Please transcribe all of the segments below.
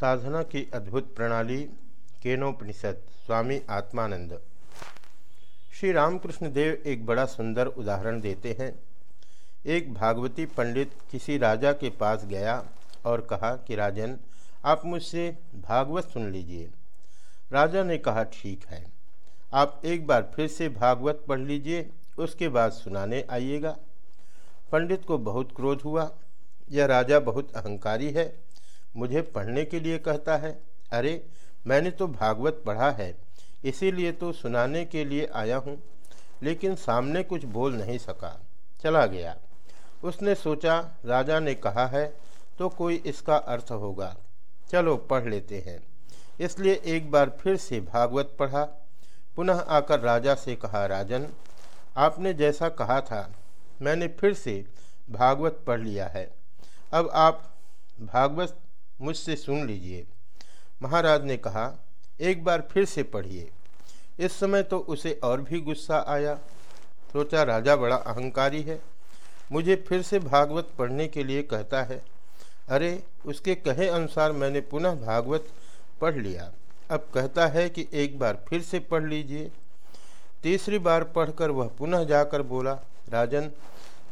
साधना की अद्भुत प्रणाली, केनोपनिषद, स्वामी आत्मानंद। श्री रामकृष्ण देव एक बड़ा सुंदर उदाहरण देते हैं। एक भागवती पंडित किसी राजा के पास गया और कहा कि, राजन, आप मुझसे भागवत सुन लीजिए। राजा ने कहा, ठीक है। आप एक बार फिर से भागवत पढ़ लीजिए, उसके बाद सुनाने आइएगा। पंडित को बहुत क्रोध हुआ। यह राजा बहुत अहंकारी है। मुझे पढ़ने के लिए कहता है, अरे, मैंने तो भागवत पढ़ा है, इसीलिए तो सुनाने के लिए आया हूँ, लेकिन सामने कुछ बोल नहीं सका। चला गया। उसने सोचा, राजा ने कहा है तो कोई इसका अर्थ होगा। चलो, पढ़ लेते हैं। इसलिए एक बार फिर से भागवत पढ़ा। पुनः आकर राजा से कहा, राजन, आपने जैसा कहा था, मैंने फिर से भागवत पढ़ लिया है। अब आप भागवत मुझसे सुन लीजिए। महाराज ने कहा, एक बार फिर से पढ़िए। इस समय तो उसे और भी गुस्सा आया। सोचा राजा बड़ा अहंकारी है। मुझे फिर से भागवत पढ़ने के लिए कहता है। अरे, उसके कहे अनुसार मैंने पुनः भागवत पढ़ लिया। अब कहता है कि एक बार फिर से पढ़ लीजिए। तीसरी बार पढ़कर वह पुनः जाकर बोला, राजन,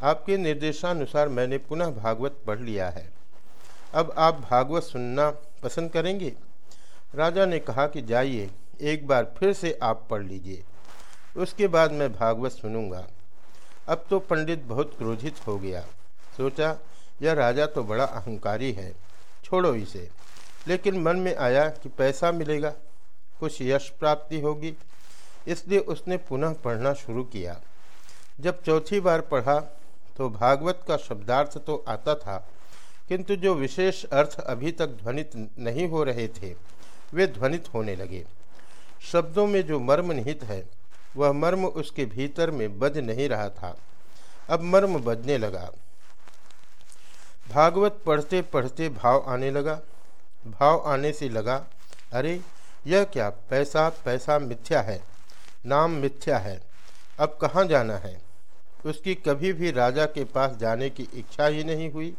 आपके निर्देशानुसार मैंने पुनः भागवत पढ़ लिया है। अब आप भागवत सुनना पसंद करेंगे? राजा ने कहा कि जाइए, एक बार फिर से आप पढ़ लीजिए। उसके बाद मैं भागवत सुनूँगा। अब तो पंडित बहुत क्रोधित हो गया। सोचा, यह राजा तो बड़ा अहंकारी है, छोड़ो इसे। लेकिन मन में आया कि पैसा मिलेगा, कुछ यश प्राप्ति होगी। इसलिए उसने पुनः पढ़ना शुरू किया। जब चौथी बार पढ़ा तो भागवत का शब्दार्थ तो आता था। किंतु जो विशेष अर्थ अभी तक ध्वनित नहीं हो रहे थे, वे ध्वनित होने लगे। शब्दों में जो मर्म निहित है, वह मर्म उसके भीतर में बज नहीं रहा था। अब मर्म बजने लगा। भागवत पढ़ते पढ़ते भाव आने लगा। भाव आने से लगा, अरे, यह क्या पैसा पैसा मिथ्या है, नाम मिथ्या है, अब कहाँ जाना है? उसकी कभी भी राजा के पास जाने की इच्छा ही नहीं हुई।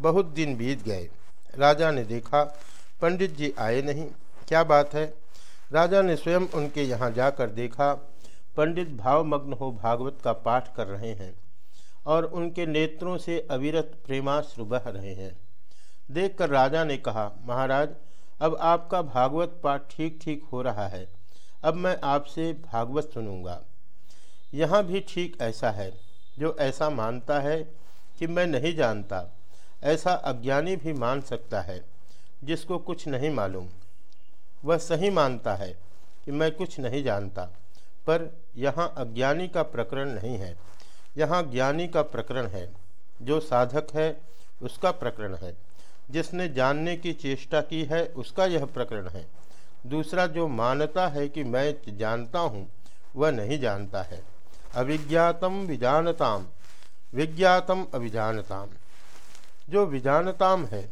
बहुत दिन बीत गए। राजा ने देखा, पंडित जी आए नहीं। क्या बात है? राजा ने स्वयं उनके यहाँ जाकर देखा, पंडित भावमग्न हो भागवत का पाठ कर रहे हैं और उनके नेत्रों से अविरत प्रेमाश्रु बह रहे हैं। देखकर राजा ने कहा, महाराज, अब आपका भागवत पाठ ठीक ठीक हो रहा है। अब मैं आपसे भागवत सुनूँगा। यहाँ भी ठीक ऐसा है। जो ऐसा मानता है कि मैं नहीं जानता ऐसा अज्ञानी भी मान सकता है, जिसको कुछ नहीं मालूम। वह सही मानता है कि मैं कुछ नहीं जानता, पर यहाँ अज्ञानी का प्रकरण नहीं है। यहाँ ज्ञानी का प्रकरण है। जो साधक है, उसका प्रकरण है। जिसने जानने की चेष्टा की है, उसका यह प्रकरण है। दूसरा, जो मानता है कि मैं जानता हूँ, वह नहीं जानता है। अविज्ञातम विजानताम। विज्ञातम अभिजानताम जो विजानताम है,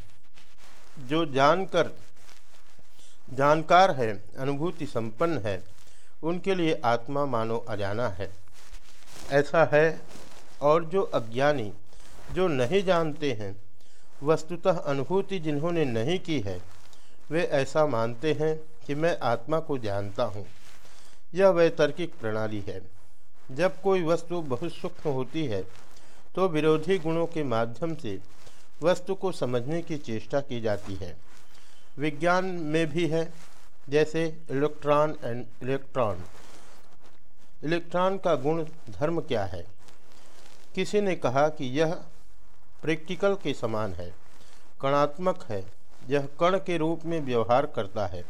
जो जानकर, जानकार है, अनुभूति संपन्न है, उनके लिए आत्मा मानो अजाना है। ऐसा है, और जो अज्ञानी, जो नहीं जानते हैं, वस्तुतः अनुभूति जिन्होंने नहीं की है, वे ऐसा मानते हैं कि मैं आत्मा को जानता हूँ। यह वैतर्किक प्रणाली है। जब कोई वस्तु बहुत सूक्ष्म होती है तो विरोधी गुणों के माध्यम से वस्तु को समझने की चेष्टा की जाती है। विज्ञान में भी है, जैसे इलेक्ट्रॉन एंड इलेक्ट्रॉन। इलेक्ट्रॉन का गुण धर्म क्या है? किसी ने कहा कि यह प्रैक्टिकल के समान है, कणात्मक है, यह कण के रूप में व्यवहार करता है।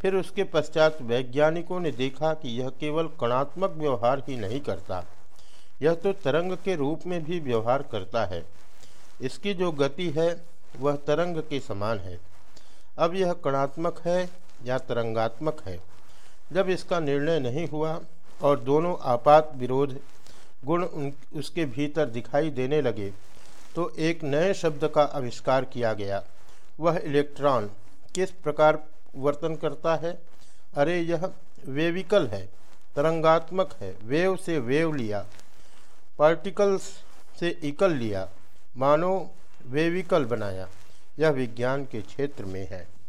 फिर उसके पश्चात वैज्ञानिकों ने देखा कि यह केवल कणात्मक व्यवहार ही नहीं करता, यह तो तरंग के रूप में भी व्यवहार करता है। इसकी जो गति है, वह तरंग के समान है। अब यह कणात्मक है या तरंगात्मक है। जब इसका निर्णय नहीं हुआ और दोनों आपात विरोध गुण उसके भीतर दिखाई देने लगे तो एक नए शब्द का आविष्कार किया गया। वह इलेक्ट्रॉन किस प्रकार वर्तन करता है? अरे, यह वेविकल है, तरंगात्मक है। वेव से वेव लिया, पार्टिकल्स से इकल लिया मानो वेविकल बनाया। यह विज्ञान के क्षेत्र में है।